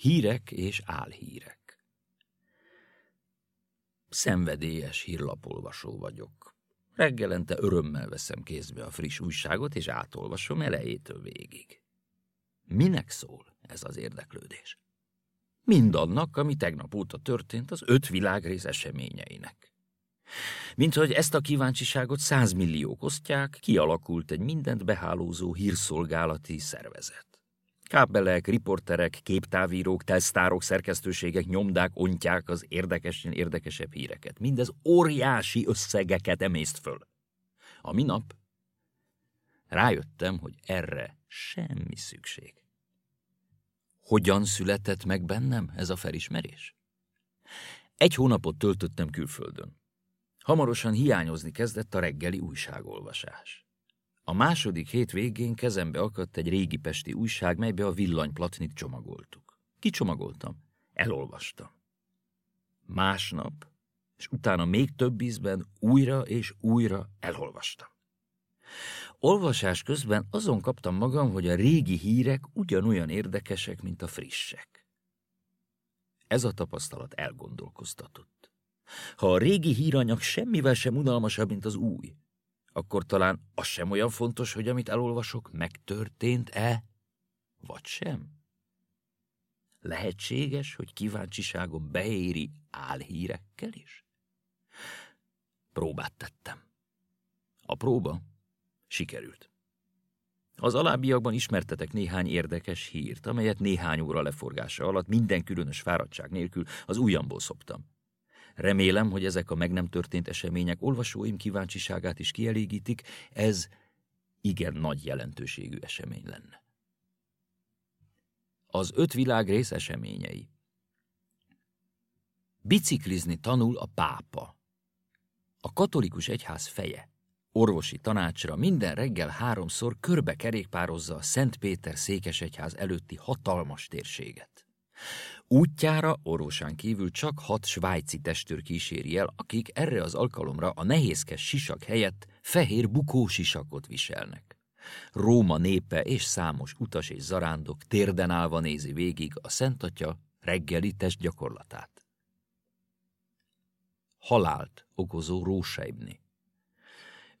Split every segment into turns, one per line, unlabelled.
Hírek és álhírek. Szenvedélyes hírlapolvasó vagyok. Reggelente örömmel veszem kézbe a friss újságot, és átolvasom elejétől végig. Minek szól ez az érdeklődés? Mindannak, ami tegnap óta történt az öt világrész eseményeinek. Mint hogy ezt a kíváncsiságot százmilliók osztják, kialakult egy mindent behálózó hírszolgálati szervezet. Kábelek, riporterek, képtávírók, tesztárok, szerkesztőségek nyomdák, ontják az érdekesen érdekesebb híreket. Mindez óriási összegeket emészt föl. A minap rájöttem, hogy erre semmi szükség. Hogyan született meg bennem ez a felismerés? Egy hónapot töltöttem külföldön. Hamarosan hiányozni kezdett a reggeli újságolvasás. A második hét végén kezembe akadt egy régi pesti újság, melybe a villanyplatnit csomagoltuk. Kicsomagoltam, elolvastam. Másnap, és utána még több ízben újra és újra elolvastam. Olvasás közben azon kaptam magam, hogy a régi hírek ugyanolyan érdekesek, mint a frissek. Ez a tapasztalat elgondolkoztatott. Ha a régi híranyag semmivel sem unalmasabb, mint az új, akkor talán az sem olyan fontos, hogy amit elolvasok, megtörtént-e, vagy sem. Lehetséges, hogy kíváncsiságom beéri álhírekkel is? Próbát tettem. A próba sikerült. Az alábbiakban ismertetek néhány érdekes hírt, amelyet néhány óra leforgása alatt minden különös fáradtság nélkül az ujjamból szoptam. Remélem, hogy ezek a meg nem történt események olvasóim kíváncsiságát is kielégítik, ez igen nagy jelentőségű esemény lenne. Az öt világ rész eseményei. Biciklizni tanul a pápa. A katolikus egyház feje. Orvosi tanácsra minden reggel háromszor körbe kerékpározza a Szent Péter székesegyház előtti hatalmas térséget. Útjára orvosán kívül csak hat svájci testőr kíséri el, akik erre az alkalomra a nehézkes sisak helyett fehér bukósisakot viselnek. Róma népe és számos utas és zarándok térden állva nézi végig a Szent Atya reggeli testgyakorlatát. Halált okozó Róseibni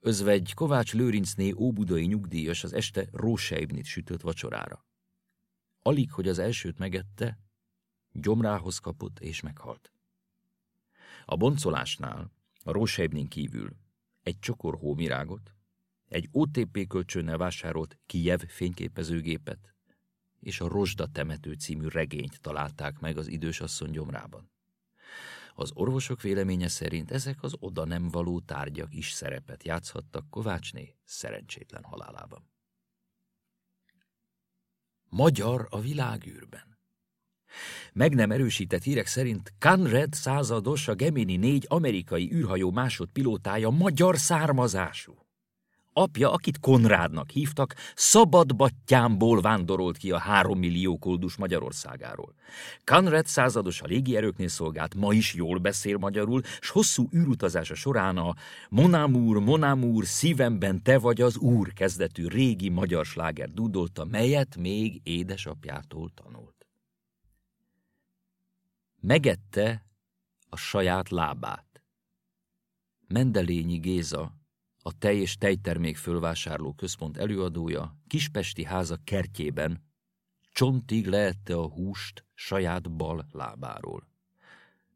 Özvegy Kovács Lőrincné óbudai nyugdíjas az este Róseibnit sütött vacsorára. Alig, hogy az elsőt megette, gyomrához kapott és meghalt. A boncolásnál a Rósejbnin kívül egy csokor hómirágot, egy OTP kölcsönnel vásárolt Kijev fényképezőgépet és a Rozsda temető című regényt találták meg az idős asszony gyomrában. Az orvosok véleménye szerint ezek az oda nem való tárgyak is szerepet játszhattak Kovácsné szerencsétlen halálában. Magyar a világűrben. Meg nem erősített hírek szerint Conrad százados a Gemini 4 amerikai űrhajó másodpilótája magyar származású. Apja, akit Konrádnak hívtak, szabadbattyámból vándorolt ki a három millió koldus Magyarországáról. Conrad százados a légierőknél szolgált, ma is jól beszél magyarul, s hosszú űrutazása során a Monamúr, Monamúr, szívemben te vagy az úr kezdetű régi magyar sláger dúdolta, melyet még édesapjától tanult megette a saját lábát. Mendelényi Géza, a tej és tejtermék fölvásárló központ előadója, Kispesti háza kertjében csontig leette a húst saját bal lábáról.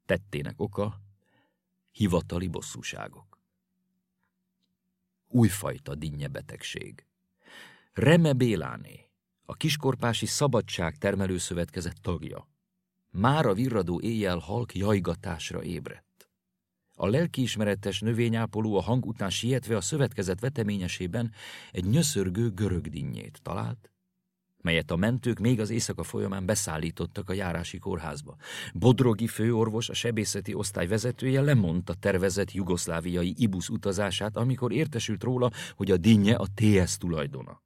Tettének oka hivatali bosszúságok. Újfajta dinnye betegség. Reme Béláné, a Kiskorpási Szabadság termelőszövetkezet tagja, már a virradó éjjel halk jajgatásra ébredt. A lelkiismeretes növényápoló a hang után sietve a szövetkezet veteményesében egy nyöszörgő görögdinnyét talált, melyet a mentők még az éjszaka folyamán beszállítottak a járási kórházba. Bodrogi főorvos, a sebészeti osztály vezetője lemondta tervezett jugoszláviai ibusz utazását, amikor értesült róla, hogy a dinnye a TS tulajdona.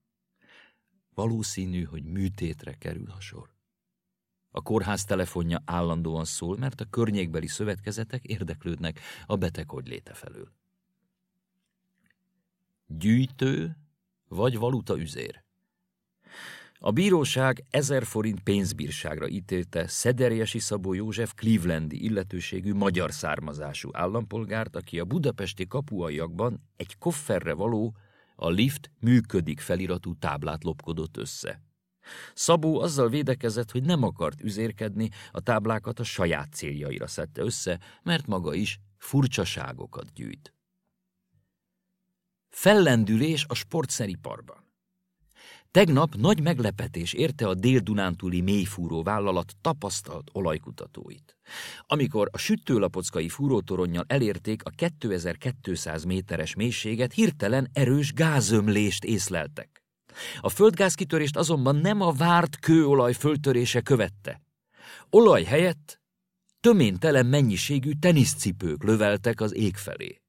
Valószínű, hogy műtétre kerül a sor. A kórház telefonja állandóan szól, mert a környékbeli szövetkezetek érdeklődnek a beteg hogy léte felől. Gyűjtő vagy valuta üzér? A bíróság ezer forint pénzbírságra ítélte Szederjesi Szabó József Clevelandi illetőségű magyar származású állampolgárt, aki a budapesti kapuaiakban egy kofferre való a lift működik feliratú táblát lopkodott össze. Szabó azzal védekezett, hogy nem akart üzérkedni, a táblákat a saját céljaira szedte össze, mert maga is furcsaságokat gyűjt. Fellendülés a sportszeriparban. Tegnap nagy meglepetés érte a Dél-Dunántúli mélyfúró vállalat tapasztalt olajkutatóit. Amikor a sütőlapockai fúrótoronnyal elérték a 2200 méteres mélységet, hirtelen erős gázömlést észleltek. A földgázkitörést azonban nem a várt kőolaj föltörése követte. Olaj helyett töménytelen mennyiségű teniszcipők löveltek az ég felé.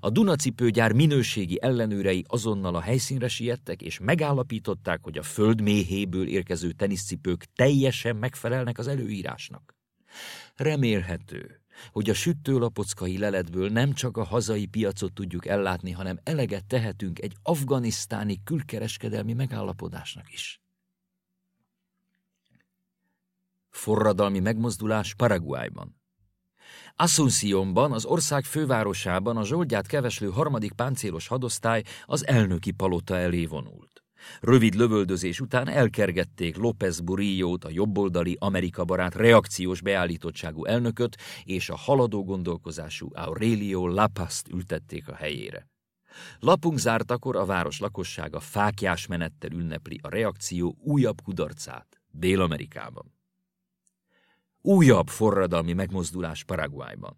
A Dunacipőgyár minőségi ellenőrei azonnal a helyszínre siettek, és megállapították, hogy a föld méhéből érkező teniszcipők teljesen megfelelnek az előírásnak. Remélhető, hogy a sütőlapockai leletből nem csak a hazai piacot tudjuk ellátni, hanem eleget tehetünk egy afganisztáni külkereskedelmi megállapodásnak is. Forradalmi megmozdulás Paraguayban Asunciónban, az ország fővárosában a zsoldját keveslő harmadik páncélos hadosztály az elnöki palota elé vonult. Rövid lövöldözés után elkergették López Burillót, a jobboldali Amerika barát reakciós beállítottságú elnököt, és a haladó gondolkozású Aurelio Lapast ültették a helyére. Lapunk zártakor a város lakossága fákjás menettel ünnepli a reakció újabb kudarcát Dél-Amerikában. Újabb forradalmi megmozdulás Paraguayban.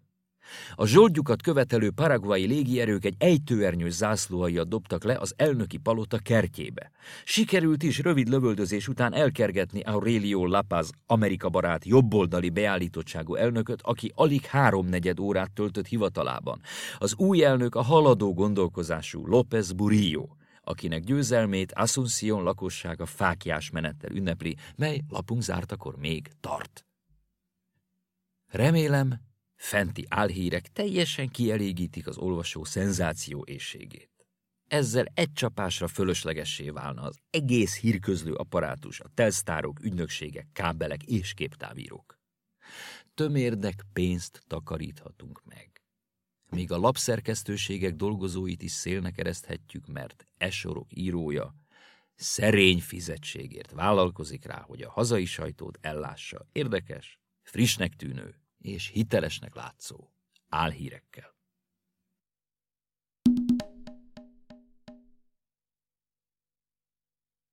A zsoldjukat követelő paraguayi légierők egy ejtőernyős zászlóhajjat dobtak le az elnöki palota kertjébe. Sikerült is rövid lövöldözés után elkergetni Aurelio Lapaz, Amerika barát jobboldali beállítottságú elnököt, aki alig háromnegyed órát töltött hivatalában. Az új elnök a haladó gondolkozású López Burillo, akinek győzelmét Asunción lakossága fákjás menettel ünnepli, mely lapunk zártakor még tart. Remélem, fenti álhírek teljesen kielégítik az olvasó szenzáció éjségét. Ezzel egy csapásra fölöslegessé válna az egész hírközlő apparátus, a telsztárok, ügynökségek, kábelek és képtávírók. Tömérdek pénzt takaríthatunk meg. Míg a lapszerkesztőségek dolgozóit is szélnek ereszthetjük, mert esorok írója szerény fizetségért vállalkozik rá, hogy a hazai sajtót ellássa érdekes, frissnek tűnő és hitelesnek látszó álhírekkel.